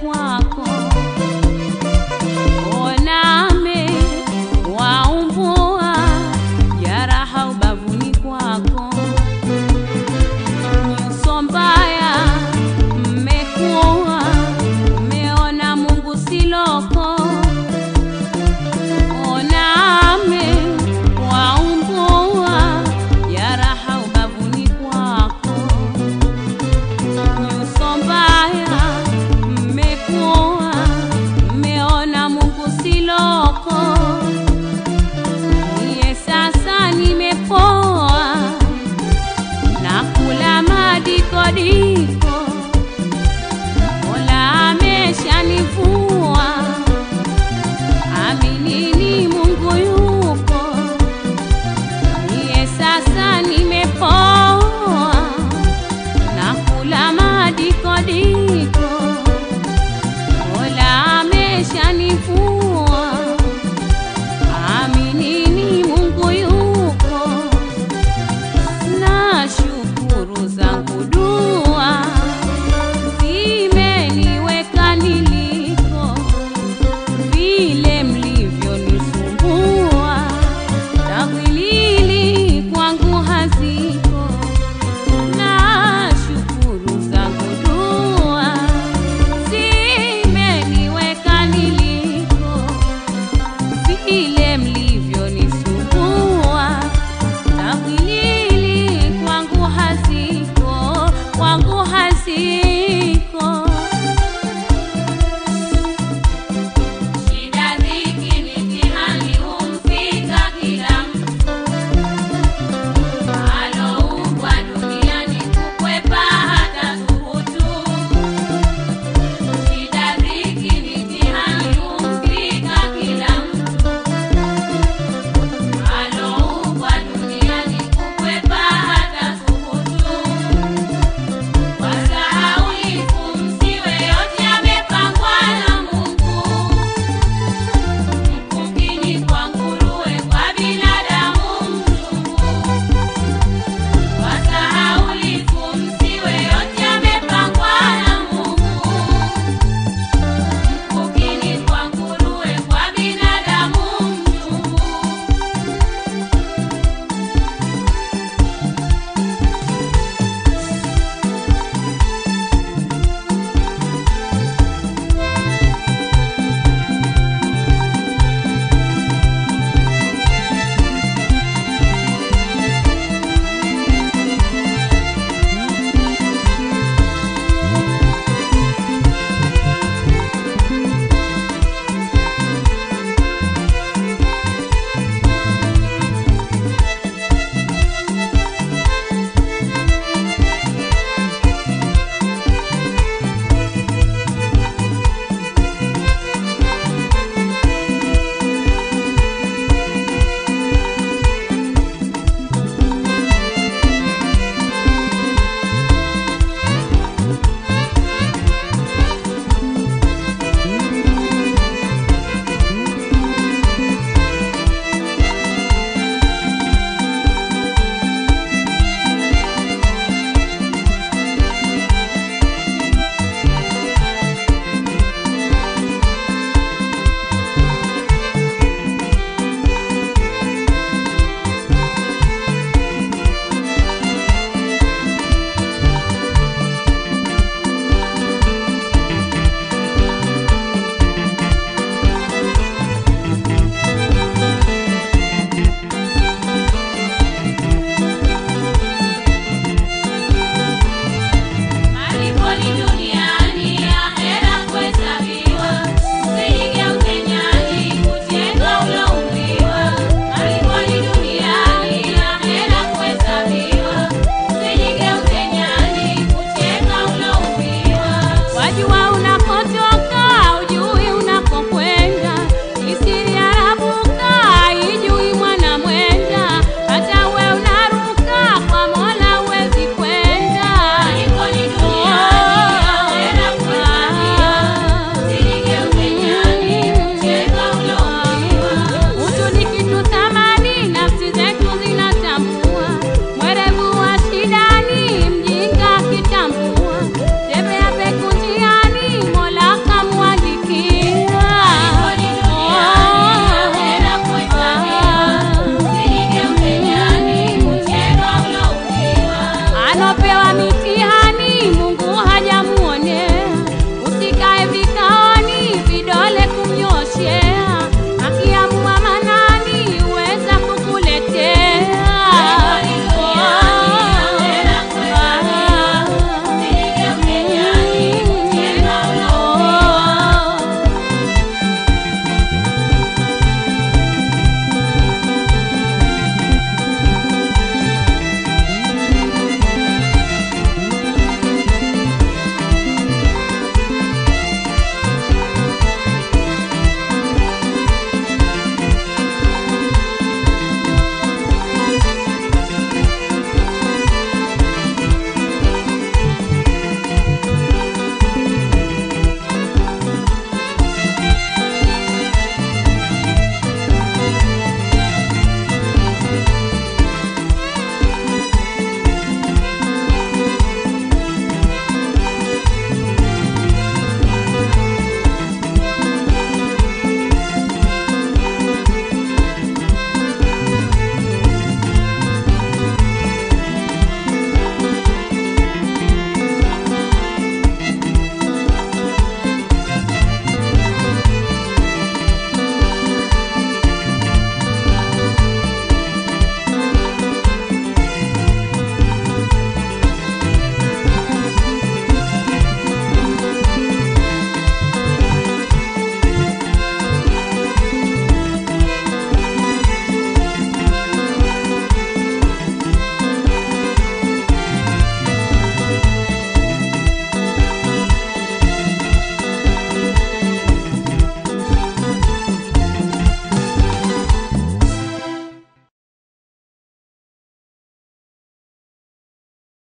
花果 kwangu hazina